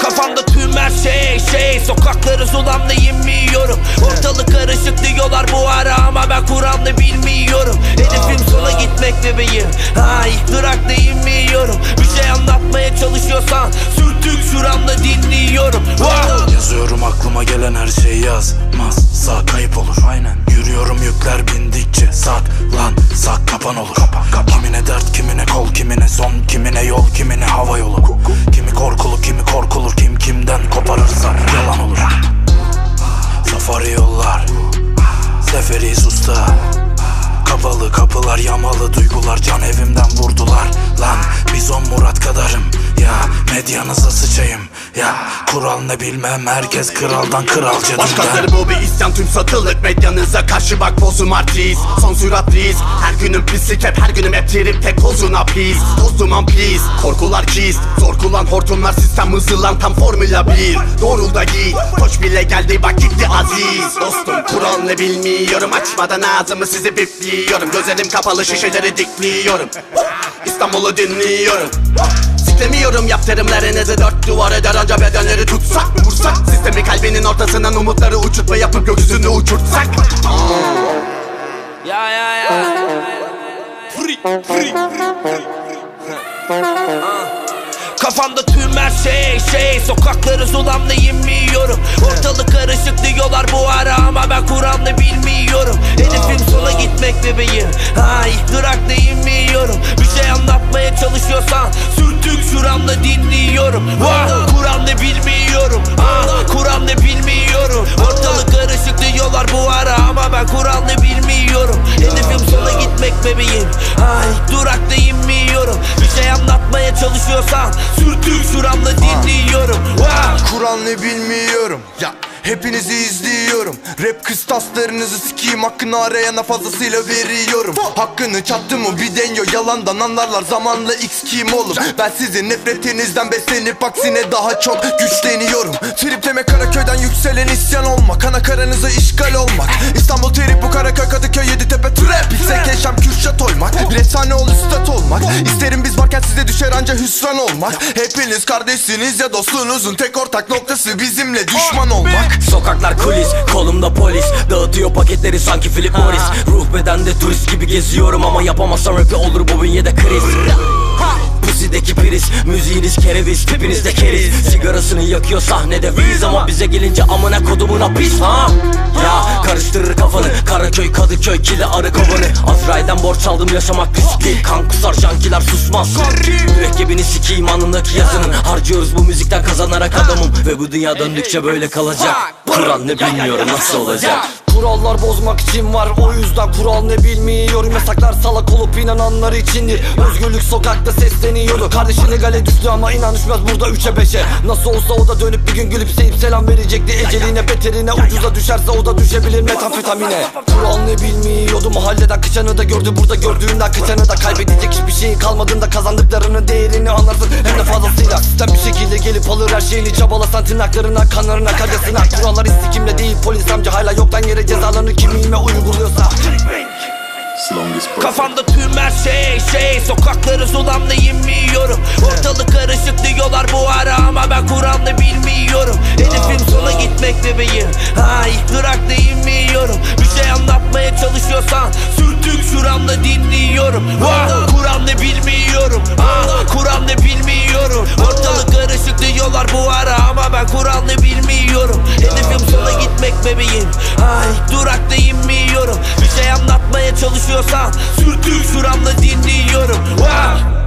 Kafamda tüm şey şey. Sokakları sulamda inmiyorum Ortalık karışık diyorlar bu ara ama ben Kur'an'ı bilmiyorum. Hedefim sola gitmek bebeğim. Ay dinliyorum wow. Yazıyorum aklıma gelen her şeyi yazmaz. Sağ kayıp olur. Aynen. Yürüyorum yükler bindikçe sak lan sak kapan olur. Kapan, kapan. Kimine dert kimine kol kimine son kimine yol kimine hava yolu. Kimi korkulu kimi korkulur kim kimden koparırsa yalan olur. Safari yollar Seferiyiz usta. Kapalı kapılar yamalı duygular can evimden vurdular Lan. Biz on Murat kadarım ya medyanıza sıçayım ya Kural ne bilmem. Herkes kraldan kralca Başkaları bu bir isyan tüm satılık medyanıza karşı bak bozum artist Son sürat risk. Her günüm pislik hep her günüm hep trip. Tek pozuna pis Dostum am please. Korkular kist Zor kullan hortumlar sistem hızlılan tam formüla 1 Doğrul da git. Koç bile geldi bak gitti aziz. Dostum kural ne bilmiyorum. Açmadan ağzımı sizi bipliyorum. Gözlerim kapalı şişeleri dikliyorum. İstanbul'u dinliyorum Siklemiyorum yaptırımlarınızı dört duvar eder anca bedenleri tutsak. Vursak sistemi kalbinin ortasından umutları uçurtma yapıp gökyüzünü uçurtsak. Ya ya ya. Free, free, Kafamda tüm her şey şey. Sokakları sulamda inmiyorum Ortalık karışık diyorlar bu ara ama ben Kur'an'ı bilmiyorum. Hedefim sola gitmek bebeğim. Ay durakta inmiyorum Bir şey anlatmaya çalışıyorsan şuramda dinliyorum. Kur'an'ı bilmiyorum Ay durakta inmiyorum Bir şey anlatmaya çalışıyorsan Sürtük şuramda dinliyorum. Kur'an ne bilmiyorum. Ya Hepinizi izliyorum. Rap kıstaslarınızı sikeyim Hakkını arayana fazlasıyla veriyorum. Hakkını çattı mı bir deniyor Yalandan anlarlar. Zamanla x kim oğlum? Ben sizin nefretinizden beslenip Aksine daha çok güçleniyorum. Trip deme Karaköy'den yükselen isyan olmak Ana karanıza işgal olmak efsane ol üstad olmak. İsterim biz varken size düşer anca hüsran olmak. Hepiniz kardeşsiniz ya dostluğunuzun tek ortak noktası bizimle düşman olmak. Sokaklar kulis, kolumda polis. Dağıtıyor paketleri sanki Philip Morris. Ruh bedende turist gibi geziyorum Ama yapamazsam rapi olur bu bünyede kriz Pusideki priz, müziğiniz kereviz Tipinizde keriz, sigarasını yakıyor sahnede Viz ama bize gelince amına kodumuna pis ha? Ya karıştırır kafanı Karaköy, Kadıköy, kile arı kovanı. Azrail'den borç aldım yaşamak riskli Kan kusar jankiler susmaz. Mürekkebini sikeyim anındaki yazının. Harcıyoruz bu müzikten kazanarak adamım. Ve bu dünya döndükçe böyle kalacak. Kur'an ne bilmiyorum nasıl olacak Kurallar bozmak için var. O yüzden kural ne bilmiyorum. Yasaklar salak olup inananlar içindir Özgürlük sokakta sesleniyordu. Kardeşine gale düştü ama inan burada üçe beşe. Nasıl olsa o da dönüp bir gün gülümseyip selam verecekti. Eceline beterine ucuza düşerse o da düşebilir. Metamfetamine. Kural ne bilmiyordu mahalleden kıçanı da gördü. Burada gördüğünden kıçanı da kaybedecek hiçbir şeyin kalmadığında Kazandıklarının değerini anlarsın. Hem de fazlasıyla. Sistem bir şekilde gelip alır her şeyini çabalasan tırnaklarına kanlarına kacasına Kurallar istikimle değil polis amca. Hala yoktan yere cezalarını kimime uyguluyorsa. Kafamda tüm her şey şey. Sokakları sulamda inmiyorum Ortalık karışık diyorlar bu ara ama ben Kur'an'ı bilmiyorum. Hedefim sola gitmek bebeğim. Ay durakta inmiyorum. Bir şey anlatmaya çalışıyorsan Sürtük şuramda dinliyorum. Kur'an'ı bebeğim. Ay durakta inmiyorum. Bir şey anlatmaya çalışıyorsan Sürtük şuramda dinliyorum. Wow.